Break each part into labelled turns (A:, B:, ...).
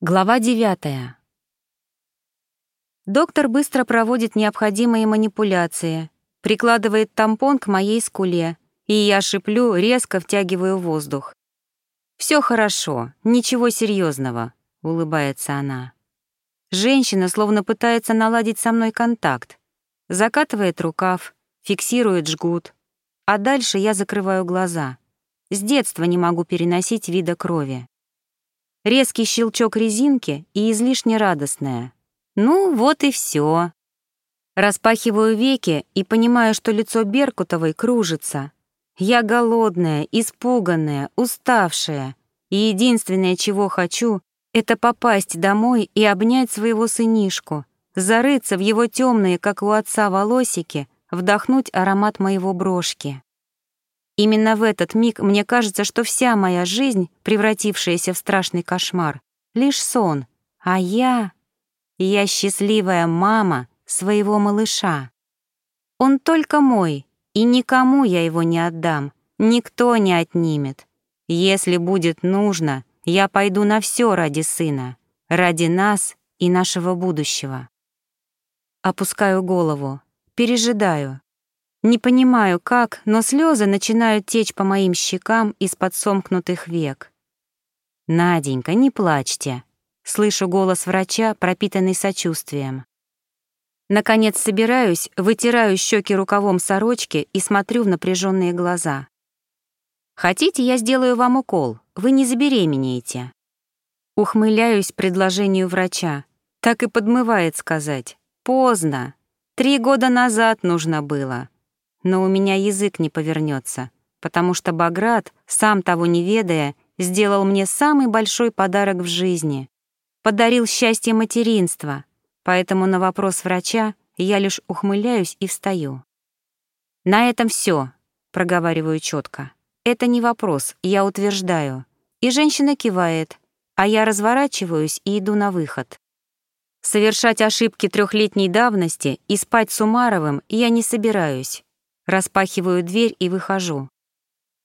A: Глава девятая. Доктор быстро проводит необходимые манипуляции, прикладывает тампон к моей скуле, и я шиплю, резко втягиваю воздух. Все хорошо, ничего серьезного, улыбается она. Женщина словно пытается наладить со мной контакт. Закатывает рукав, фиксирует жгут, а дальше я закрываю глаза. С детства не могу переносить вида крови. Резкий щелчок резинки и излишне радостная. Ну, вот и все. Распахиваю веки и понимаю, что лицо Беркутовой кружится. Я голодная, испуганная, уставшая. И единственное, чего хочу, это попасть домой и обнять своего сынишку, зарыться в его темные, как у отца, волосики, вдохнуть аромат моего брошки. Именно в этот миг мне кажется, что вся моя жизнь, превратившаяся в страшный кошмар, лишь сон, а я... Я счастливая мама своего малыша. Он только мой, и никому я его не отдам, никто не отнимет. Если будет нужно, я пойду на все ради сына, ради нас и нашего будущего. Опускаю голову, пережидаю, не понимаю, как, но слезы начинают течь по моим щекам из-под сомкнутых век. «Наденька, не плачьте», — слышу голос врача, пропитанный сочувствием. Наконец собираюсь, вытираю щеки рукавом сорочки и смотрю в напряженные глаза. «Хотите, я сделаю вам укол? Вы не забеременеете». Ухмыляюсь предложению врача. Так и подмывает сказать. «Поздно. Три года назад нужно было но у меня язык не повернется, потому что Баграт, сам того не ведая, сделал мне самый большой подарок в жизни. Подарил счастье материнства, поэтому на вопрос врача я лишь ухмыляюсь и встаю. «На этом все, проговариваю четко. «Это не вопрос, я утверждаю». И женщина кивает, а я разворачиваюсь и иду на выход. Совершать ошибки трехлетней давности и спать с Умаровым я не собираюсь. Распахиваю дверь и выхожу.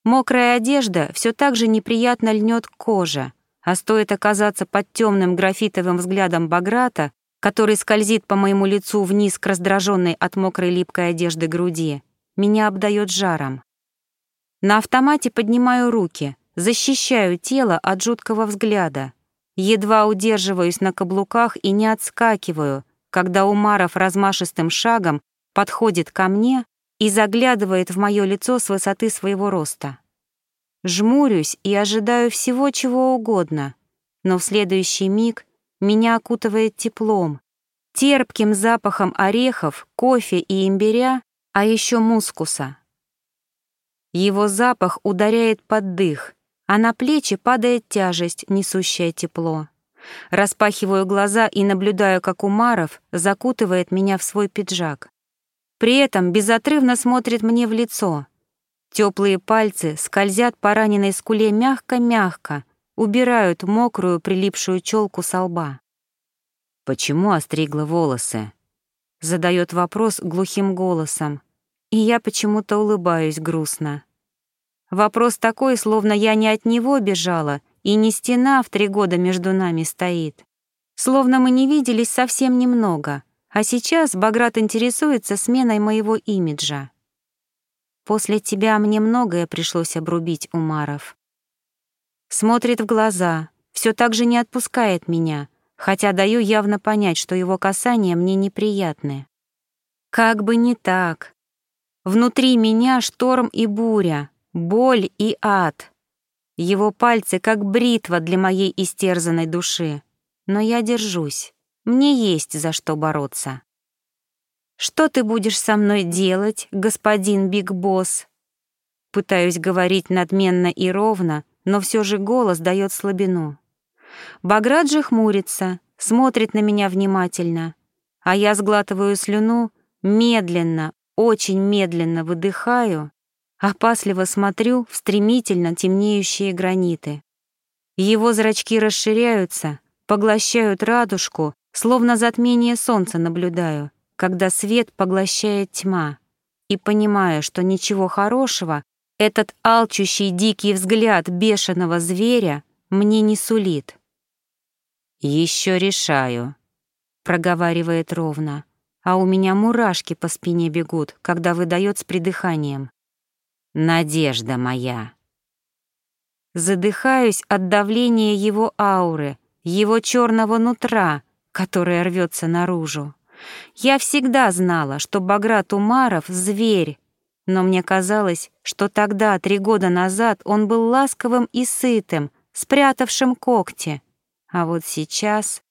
A: Мокрая одежда все так же неприятно льнет коже, а стоит оказаться под темным графитовым взглядом Баграта, который скользит по моему лицу вниз к раздраженной от мокрой липкой одежды груди, меня обдает жаром. На автомате поднимаю руки, защищаю тело от жуткого взгляда. Едва удерживаюсь на каблуках и не отскакиваю, когда Умаров размашистым шагом подходит ко мне, и заглядывает в мое лицо с высоты своего роста. Жмурюсь и ожидаю всего, чего угодно, но в следующий миг меня окутывает теплом, терпким запахом орехов, кофе и имбиря, а еще мускуса. Его запах ударяет под дых, а на плечи падает тяжесть, несущая тепло. Распахиваю глаза и наблюдаю, как Умаров закутывает меня в свой пиджак. При этом безотрывно смотрит мне в лицо. Теплые пальцы скользят по раненой скуле мягко-мягко, убирают мокрую прилипшую челку со лба. «Почему остригла волосы?» Задает вопрос глухим голосом, и я почему-то улыбаюсь грустно. Вопрос такой, словно я не от него бежала, и не стена в три года между нами стоит. Словно мы не виделись совсем немного — а сейчас Баграт интересуется сменой моего имиджа. После тебя мне многое пришлось обрубить, Умаров. Смотрит в глаза, все так же не отпускает меня, хотя даю явно понять, что его касания мне неприятны. Как бы не так. Внутри меня шторм и буря, боль и ад. Его пальцы как бритва для моей истерзанной души. Но я держусь. Мне есть за что бороться. «Что ты будешь со мной делать, господин Биг Босс?» Пытаюсь говорить надменно и ровно, но все же голос дает слабину. Баграт же хмурится, смотрит на меня внимательно, а я сглатываю слюну, медленно, очень медленно выдыхаю, опасливо смотрю в стремительно темнеющие граниты. Его зрачки расширяются, поглощают радужку, Словно затмение солнца наблюдаю, когда свет поглощает тьма, и понимаю, что ничего хорошего этот алчущий дикий взгляд бешеного зверя мне не сулит. Еще решаю», — проговаривает ровно, а у меня мурашки по спине бегут, когда выдает с придыханием. «Надежда моя». Задыхаюсь от давления его ауры, его черного нутра, которое рвется наружу. Я всегда знала, что Баграт Умаров — зверь, но мне казалось, что тогда, три года назад, он был ласковым и сытым, спрятавшим когти. А вот сейчас...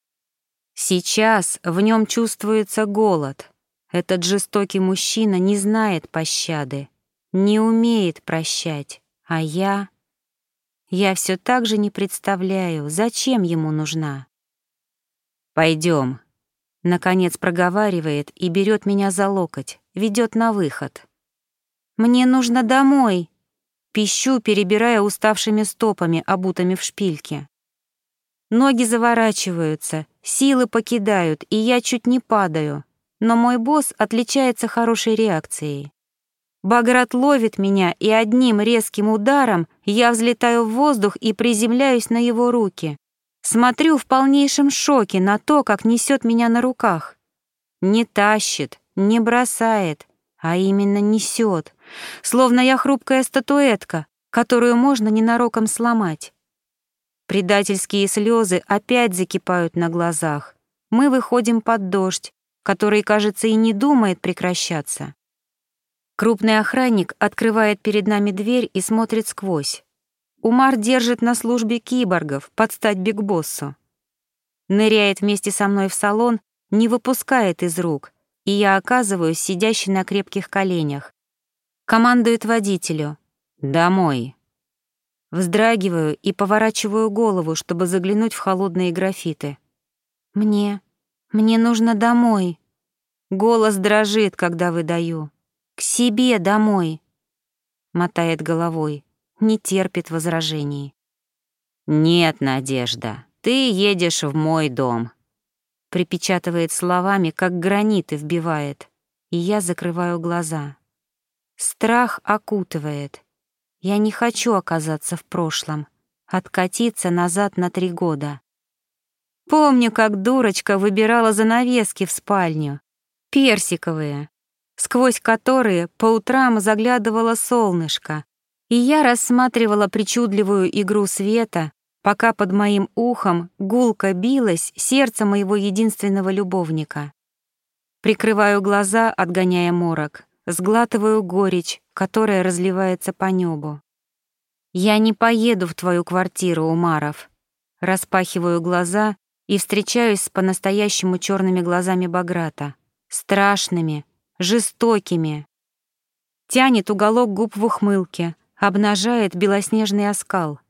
A: Сейчас в нем чувствуется голод. Этот жестокий мужчина не знает пощады, не умеет прощать, а я... Я все так же не представляю, зачем ему нужна. Пойдем, наконец проговаривает и берет меня за локоть, ведет на выход. Мне нужно домой, пищу, перебирая уставшими стопами, обутыми в шпильке. Ноги заворачиваются, силы покидают, и я чуть не падаю, но мой босс отличается хорошей реакцией. Баграт ловит меня, и одним резким ударом я взлетаю в воздух и приземляюсь на его руки. Смотрю в полнейшем шоке на то, как несет меня на руках. Не тащит, не бросает, а именно несет, словно я хрупкая статуэтка, которую можно ненароком сломать. Предательские слезы опять закипают на глазах. Мы выходим под дождь, который, кажется, и не думает прекращаться. Крупный охранник открывает перед нами дверь и смотрит сквозь. Умар держит на службе киборгов, под стать бигбоссу. Ныряет вместе со мной в салон, не выпускает из рук, и я оказываюсь сидящей на крепких коленях. Командует водителю. «Домой». Вздрагиваю и поворачиваю голову, чтобы заглянуть в холодные графиты. «Мне... мне нужно домой». Голос дрожит, когда выдаю. К себе домой. Мотает головой, не терпит возражений. Нет, Надежда, ты едешь в мой дом. Припечатывает словами, как граниты вбивает, и я закрываю глаза. Страх окутывает. Я не хочу оказаться в прошлом, откатиться назад на три года. Помню, как дурочка выбирала занавески в спальню. Персиковые, сквозь которые по утрам заглядывало солнышко, и я рассматривала причудливую игру света, пока под моим ухом гулко билось сердце моего единственного любовника. Прикрываю глаза, отгоняя морок, сглатываю горечь, которая разливается по небу. «Я не поеду в твою квартиру, Умаров», распахиваю глаза и встречаюсь с по-настоящему черными глазами Баграта, страшными, жестокими. Тянет уголок губ в ухмылке, обнажает белоснежный оскал.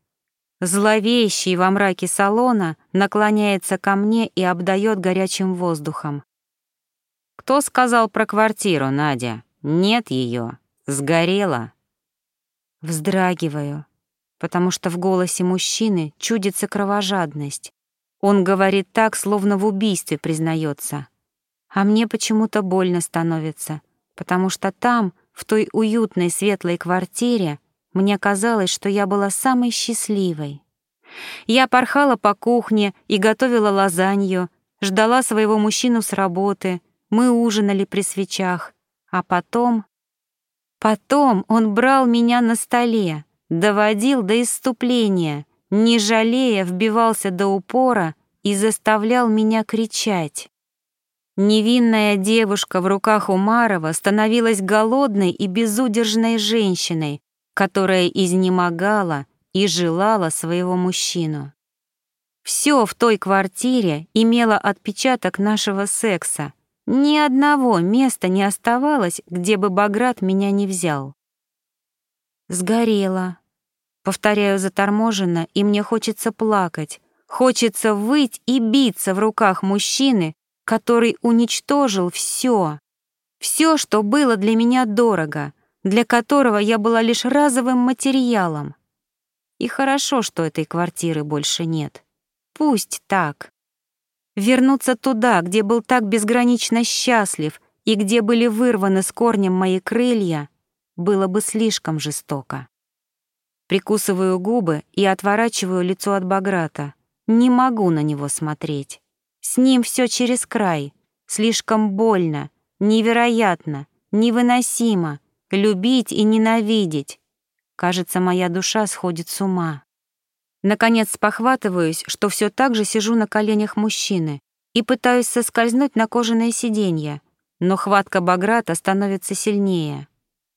A: Зловещий во мраке салона наклоняется ко мне и обдает горячим воздухом. «Кто сказал про квартиру, Надя? Нет ее. Сгорела». Вздрагиваю, потому что в голосе мужчины чудится кровожадность. Он говорит так, словно в убийстве признается. А мне почему-то больно становится, потому что там, в той уютной светлой квартире, мне казалось, что я была самой счастливой. Я порхала по кухне и готовила лазанью, ждала своего мужчину с работы, мы ужинали при свечах, а потом... Потом он брал меня на столе, доводил до исступления, не жалея, вбивался до упора и заставлял меня кричать. Невинная девушка в руках Умарова становилась голодной и безудержной женщиной, которая изнемогала и желала своего мужчину. Все в той квартире имело отпечаток нашего секса. Ни одного места не оставалось, где бы Баграт меня не взял. Сгорела. Повторяю заторможенно, и мне хочется плакать, хочется выть и биться в руках мужчины, который уничтожил все, все, что было для меня дорого, для которого я была лишь разовым материалом. И хорошо, что этой квартиры больше нет. Пусть так. Вернуться туда, где был так безгранично счастлив и где были вырваны с корнем мои крылья, было бы слишком жестоко. Прикусываю губы и отворачиваю лицо от Баграта, Не могу на него смотреть. С ним все через край. Слишком больно, невероятно, невыносимо. Любить и ненавидеть. Кажется, моя душа сходит с ума. Наконец спохватываюсь, что все так же сижу на коленях мужчины и пытаюсь соскользнуть на кожаное сиденье, но хватка Баграта становится сильнее.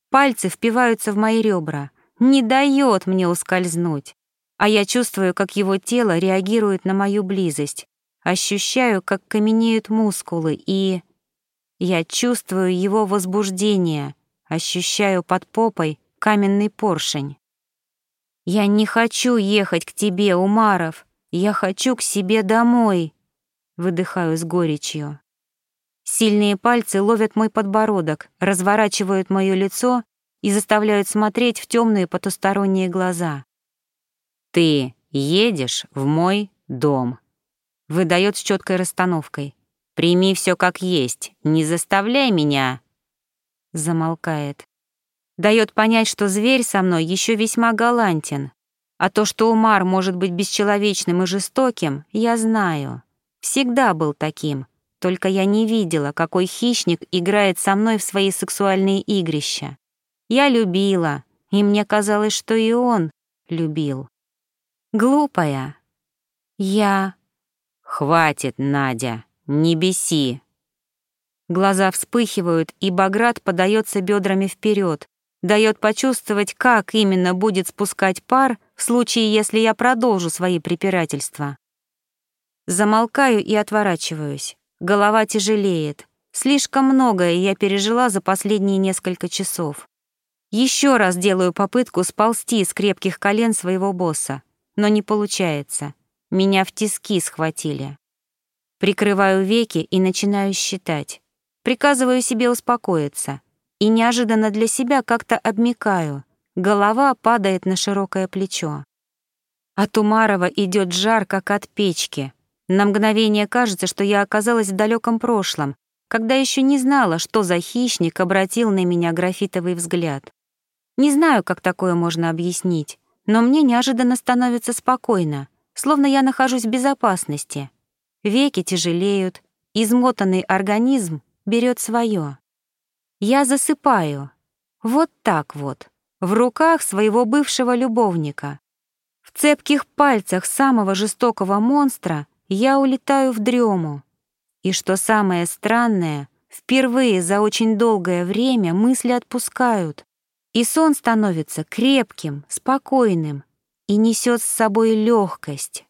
A: Пальцы впиваются в мои ребра, не дает мне ускользнуть, а я чувствую, как его тело реагирует на мою близость, ощущаю, как каменеют мускулы, и... Я чувствую его возбуждение, ощущаю под попой каменный поршень. «Я не хочу ехать к тебе, Умаров. Я хочу к себе домой», — выдыхаю с горечью. Сильные пальцы ловят мой подбородок, разворачивают моё лицо и заставляют смотреть в темные потусторонние глаза. «Ты едешь в мой дом», — выдает с четкой расстановкой. «Прими все как есть, не заставляй меня». Замолкает дает понять, что зверь со мной еще весьма галантен. А то, что Умар может быть бесчеловечным и жестоким, я знаю. Всегда был таким, только я не видела, какой хищник играет со мной в свои сексуальные игрища. Я любила, и мне казалось, что и он любил. Глупая. Я... Хватит, Надя, не беси. Глаза вспыхивают, и Баграт подается бедрами вперед, дает почувствовать, как именно будет спускать пар в случае, если я продолжу свои препирательства. Замолкаю и отворачиваюсь. Голова тяжелеет. Слишком многое я пережила за последние несколько часов. Еще раз делаю попытку сползти с крепких колен своего босса, но не получается. Меня в тиски схватили. Прикрываю веки и начинаю считать. Приказываю себе успокоиться и неожиданно для себя как-то обмикаю. Голова падает на широкое плечо. От Умарова идет жар, как от печки. На мгновение кажется, что я оказалась в далеком прошлом, когда еще не знала, что за хищник обратил на меня графитовый взгляд. Не знаю, как такое можно объяснить, но мне неожиданно становится спокойно, словно я нахожусь в безопасности. Веки тяжелеют, измотанный организм берет свое. Я засыпаю. Вот так вот. В руках своего бывшего любовника. В цепких пальцах самого жестокого монстра я улетаю в дрему. И что самое странное, впервые за очень долгое время мысли отпускают, и сон становится крепким, спокойным и несет с собой легкость.